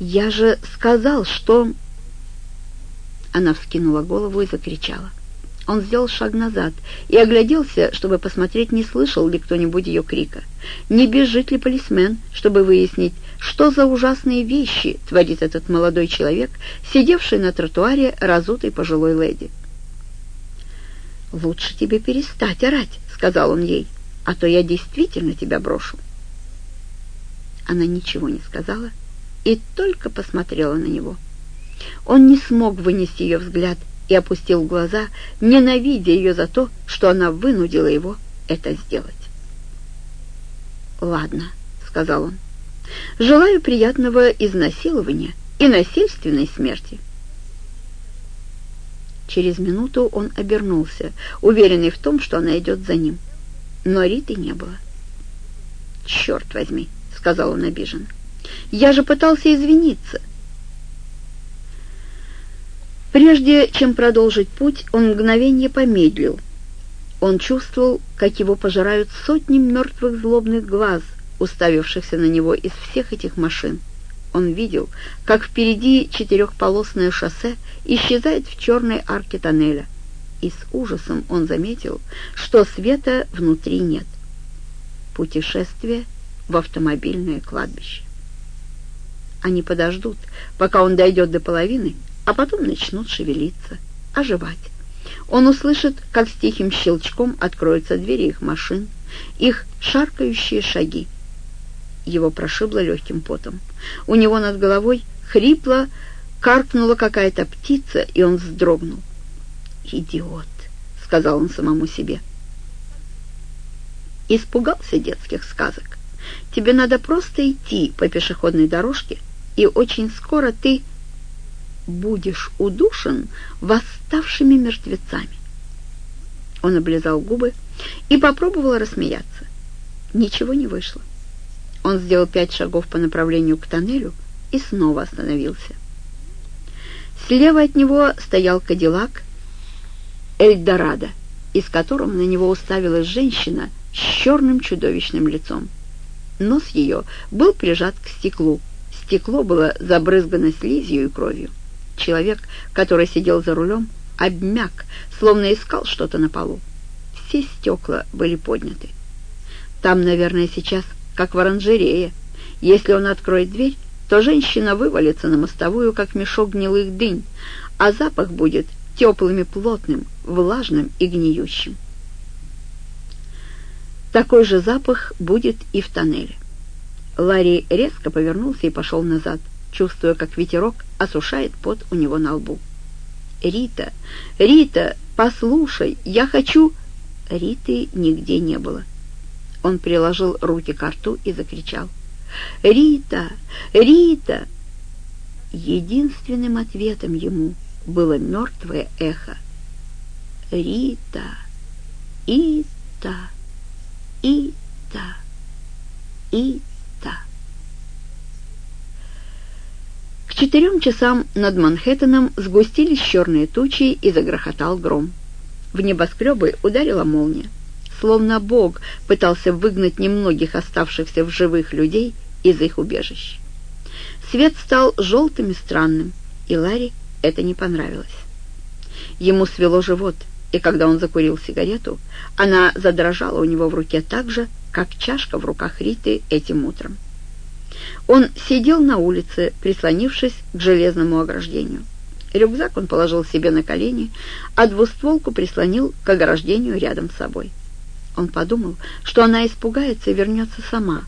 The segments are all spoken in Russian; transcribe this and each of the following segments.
«Я же сказал, что...» Она вскинула голову и закричала. Он сделал шаг назад и огляделся, чтобы посмотреть, не слышал ли кто-нибудь ее крика. Не бежит ли полисмен, чтобы выяснить, что за ужасные вещи творит этот молодой человек, сидевший на тротуаре разутой пожилой леди. «Лучше тебе перестать орать», — сказал он ей, — «а то я действительно тебя брошу». Она ничего не сказала и только посмотрела на него. Он не смог вынести ее взгляд и опустил глаза, ненавидя ее за то, что она вынудила его это сделать. «Ладно», — сказал он, — «желаю приятного изнасилования и насильственной смерти». Через минуту он обернулся, уверенный в том, что она идет за ним. Но Риты не было. «Черт возьми!» — сказал он обиженно. «Я же пытался извиниться!» Прежде чем продолжить путь, он мгновение помедлил. Он чувствовал, как его пожирают сотни мертвых злобных глаз, уставившихся на него из всех этих машин. Он видел, как впереди четырехполосное шоссе исчезает в черной арке тоннеля, и с ужасом он заметил, что света внутри нет. Путешествие в автомобильное кладбище. Они подождут, пока он дойдет до половины, а потом начнут шевелиться, оживать. Он услышит, как с тихим щелчком откроются двери их машин, их шаркающие шаги. Его прошибло легким потом. У него над головой хрипло каркнула какая-то птица, и он вздрогнул. «Идиот!» — сказал он самому себе. Испугался детских сказок. Тебе надо просто идти по пешеходной дорожке, и очень скоро ты будешь удушен восставшими мертвецами. Он облизал губы и попробовал рассмеяться. Ничего не вышло. Он сделал пять шагов по направлению к тоннелю и снова остановился. Слева от него стоял кадиллак Эльдорадо, из которого на него уставилась женщина с черным чудовищным лицом. Нос ее был прижат к стеклу. Стекло было забрызгано слизью и кровью. Человек, который сидел за рулем, обмяк, словно искал что-то на полу. Все стекла были подняты. Там, наверное, сейчас как в оранжерее. Если он откроет дверь, то женщина вывалится на мостовую, как мешок гнилых дынь, а запах будет теплым и плотным, влажным и гниющим. Такой же запах будет и в тоннеле. Ларри резко повернулся и пошел назад, чувствуя, как ветерок осушает пот у него на лбу. «Рита! Рита! Послушай! Я хочу...» Риты нигде не было. Он приложил руки к рту и закричал. «Рита! Рита!» Единственным ответом ему было мертвое эхо. «Рита! Ита! Ита! Ита!» К четырем часам над Манхэттеном сгустились черные тучи и загрохотал гром. В небоскребы ударила молния словно Бог пытался выгнать немногих оставшихся в живых людей из их убежищ. Свет стал желтым и странным, и Ларри это не понравилось. Ему свело живот, и когда он закурил сигарету, она задрожала у него в руке так же, как чашка в руках Риты этим утром. Он сидел на улице, прислонившись к железному ограждению. Рюкзак он положил себе на колени, а двустволку прислонил к ограждению рядом с собой. Он подумал, что она испугается и вернется сама,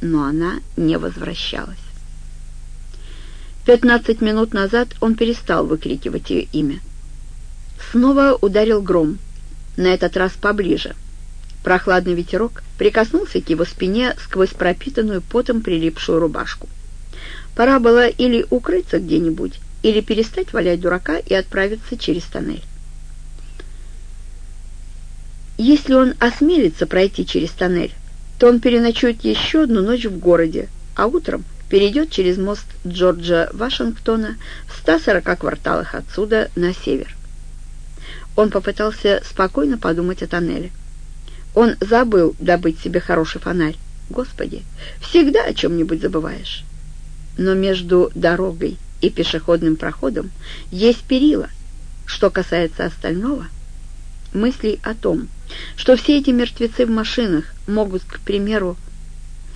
но она не возвращалась. Пятнадцать минут назад он перестал выкрикивать ее имя. Снова ударил гром, на этот раз поближе. Прохладный ветерок прикоснулся к его спине сквозь пропитанную потом прилипшую рубашку. Пора было или укрыться где-нибудь, или перестать валять дурака и отправиться через тоннель. Если он осмелится пройти через тоннель, то он переночует еще одну ночь в городе, а утром перейдет через мост Джорджа Вашингтона в 140 кварталах отсюда на север. Он попытался спокойно подумать о тоннеле. Он забыл добыть себе хороший фонарь. Господи, всегда о чем-нибудь забываешь. Но между дорогой и пешеходным проходом есть перила. Что касается остального, мыслей о том, что все эти мертвецы в машинах могут, к примеру,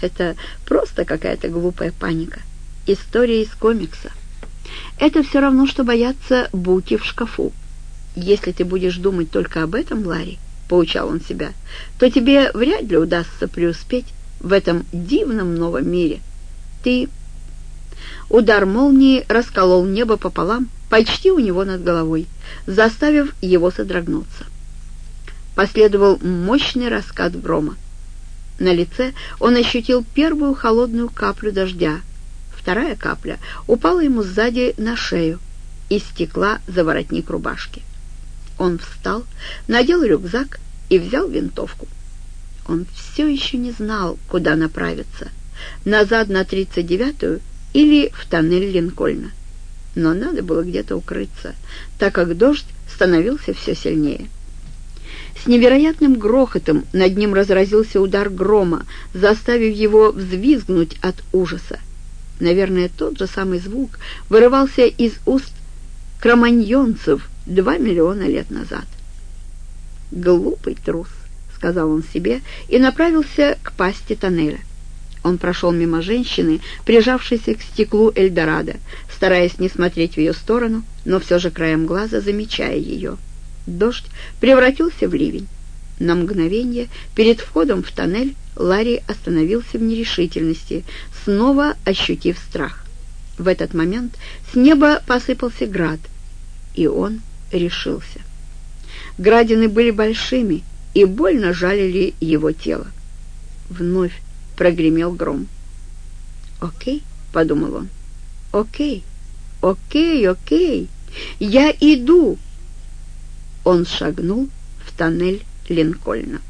это просто какая-то глупая паника. История из комикса. Это все равно, что бояться буки в шкафу. Если ты будешь думать только об этом, Ларри, — поучал он себя, — то тебе вряд ли удастся преуспеть в этом дивном новом мире. Ты... Удар молнии расколол небо пополам, почти у него над головой, заставив его содрогнуться. Последовал мощный раскат грома. На лице он ощутил первую холодную каплю дождя. Вторая капля упала ему сзади на шею и стекла за воротник рубашки. Он встал, надел рюкзак и взял винтовку. Он все еще не знал, куда направиться. Назад на 39-ю или в тоннель Линкольна. Но надо было где-то укрыться, так как дождь становился все сильнее. С невероятным грохотом над ним разразился удар грома, заставив его взвизгнуть от ужаса. Наверное, тот же самый звук вырывался из уст кроманьонцев два миллиона лет назад. «Глупый трус», — сказал он себе и направился к пасти тоннеля. Он прошел мимо женщины, прижавшейся к стеклу Эльдорадо, стараясь не смотреть в ее сторону, но все же краем глаза замечая ее. Дождь превратился в ливень. На мгновение перед входом в тоннель Ларри остановился в нерешительности, снова ощутив страх. В этот момент с неба посыпался град, и он решился. Градины были большими и больно жалили его тело. Вновь прогремел гром. «Окей», — подумал он, — «окей, окей, окей, я иду». Он шагнул в тоннель Линкольна.